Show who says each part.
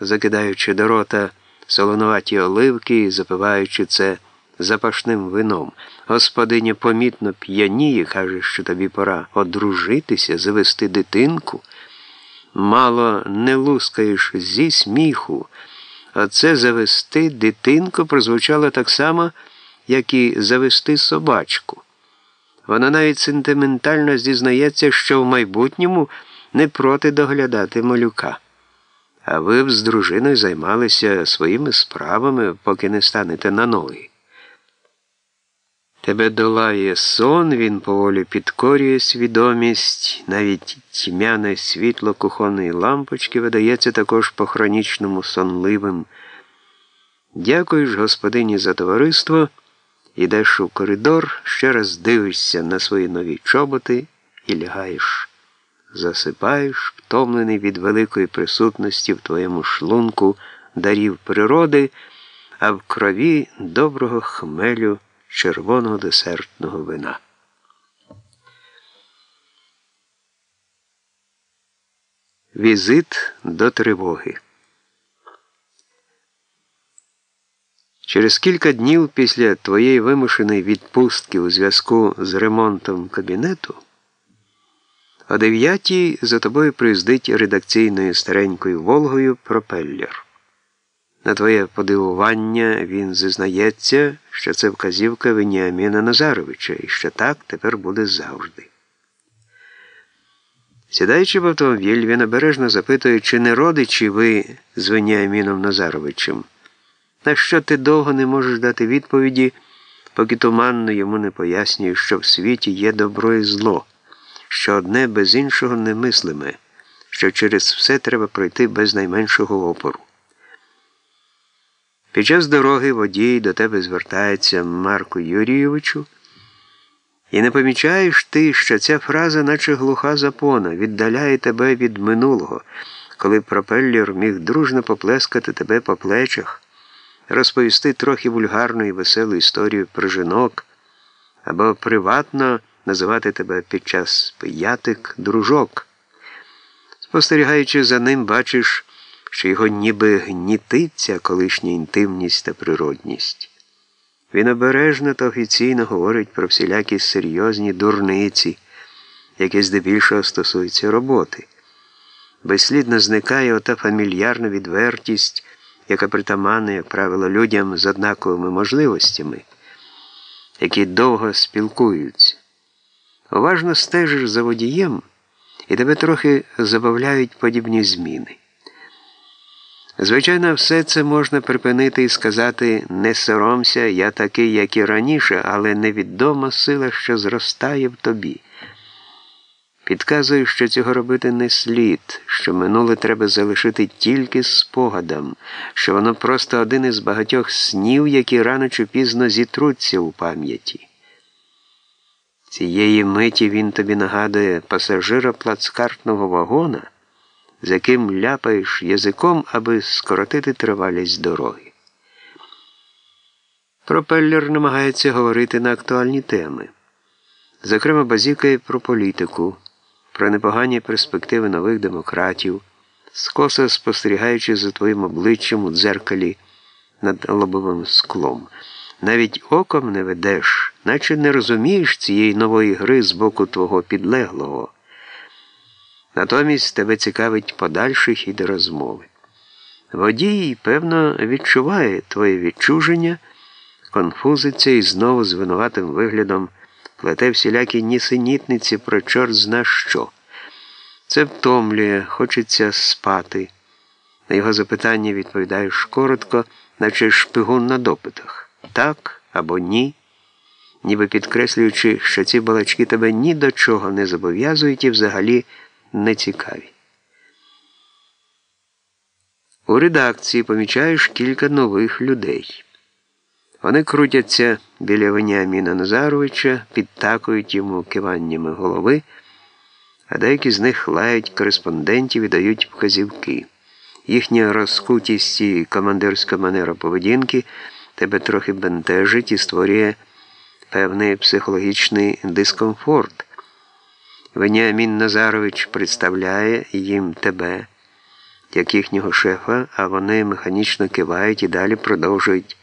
Speaker 1: закидаючи до рота солонуваті оливки і запиваючи це запашним вином. Господиня помітно п'яніє, каже, що тобі пора одружитися, завести дитинку. Мало не лускаєш зі сміху. А це завести дитинку прозвучало так само, як і завести собачку. Вона навіть сентиментально зізнається, що в майбутньому не проти доглядати малюка. А ви б з дружиною займалися своїми справами, поки не станете на ноги. Тебе долає сон, він поволі підкорює свідомість, навіть тьмяне світло кухонної лампочки видається також по хронічному сонливим. Дякуєш господині за товариство, йдеш у коридор, ще раз дивишся на свої нові чоботи і лягаєш. Засипаєш, втомлений від великої присутності в твоєму шлунку дарів природи, а в крові доброго хмелю червоного десертного вина. Візит до тривоги. Через кілька днів після твоєї вимушеної відпустки у зв'язку з ремонтом кабінету о дев'ятій за тобою приїздить редакційною старенькою Волгою пропеллер. На твоє подивування він зізнається, що це вказівка Веніаміна Назаровича і що так тепер буде завжди. Сідаючи в автомобіль, він обережно запитує, чи не родичі ви з Веніаміном Назаровичем, на що ти довго не можеш дати відповіді, поки туманно йому не пояснюєш, що в світі є добро і зло, що одне без іншого немислиме, що через все треба пройти без найменшого опору. Під час дороги водій до тебе звертається Марку Юрійовичу, і не помічаєш ти, що ця фраза, наче глуха запона, віддаляє тебе від минулого, коли пропеллер міг дружно поплескати тебе по плечах, розповісти трохи вульгарну і веселу історію про жінок, або приватно називати тебе під час пиятик дружок. Спостерігаючи за ним, бачиш що його ніби гнітиться колишня інтимність та природність. Він обережно та офіційно говорить про всілякі серйозні дурниці, які здебільшого стосуються роботи. Безслідно зникає ота фамільярна відвертість, яка притаманна, як правило, людям з однаковими можливостями, які довго спілкуються. Уважно стежиш за водієм, і тебе трохи забавляють подібні зміни. Звичайно, все це можна припинити і сказати не соромся, я такий, як і раніше, але невідома сила, що зростає в тобі. Підказую, що цього робити не слід, що минуле треба залишити тільки спогадом, що воно просто один із багатьох снів, які рано чи пізно зітруться у пам'яті. Цієї миті він тобі нагадує пасажира плацкартного вагона з яким ляпаєш язиком, аби скоротити тривалість дороги. Пропеллер намагається говорити на актуальні теми, зокрема, базікає про політику, про непогані перспективи нових демократів, скоса спостерігаючи за твоїм обличчям у дзеркалі над лобовим склом. Навіть оком не ведеш, наче не розумієш цієї нової гри з боку твого підлеглого. Натомість тебе цікавить подальший хід розмови. Водій, певно, відчуває твоє відчуження, конфузиться і знову з винуватим виглядом плете всілякі нісенітниці про чорт зна що. Це втомлює, хочеться спати. На його запитання відповідаєш коротко, наче шпигун на допитах. Так або ні, ніби підкреслюючи, що ці балачки тебе ні до чого не зобов'язують і взагалі нецікаві. У редакції помічаєш кілька нових людей. Вони крутяться біля Веніаміна Назаровича, підтакують йому киваннями голови, а деякі з них лають кореспондентів і дають вказівки. Їхня розкутість і командирська манера поведінки тебе трохи бентежить і створює певний психологічний дискомфорт. Веніамін Назарович представляє їм тебе як їхнього шефа, а вони механічно кивають і далі продовжують